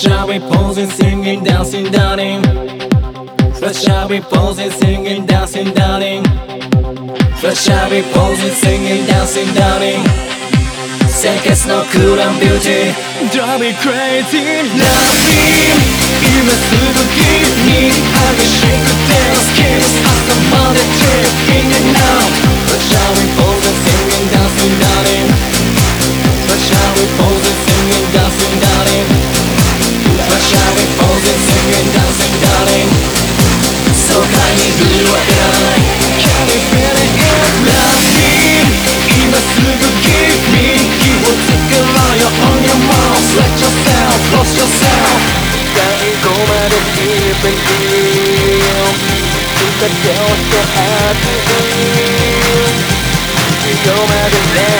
shall be posing, singing, dancing, darling? Let's shall we posing, singing, dancing, darling? Let's shall we posing, singing, dancing, darling? Say it's no cool and beauty Drive me crazy, Love nothing deep and deep Think I don't know how to feel You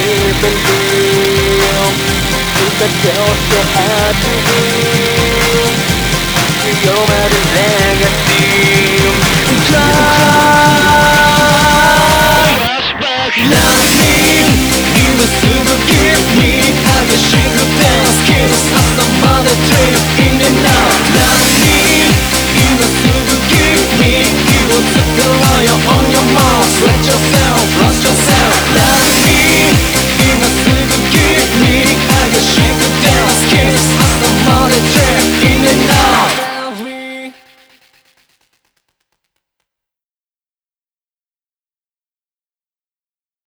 even real Truth that tells you hard to heal You're my legacy Drive Flashback 19今すぐ消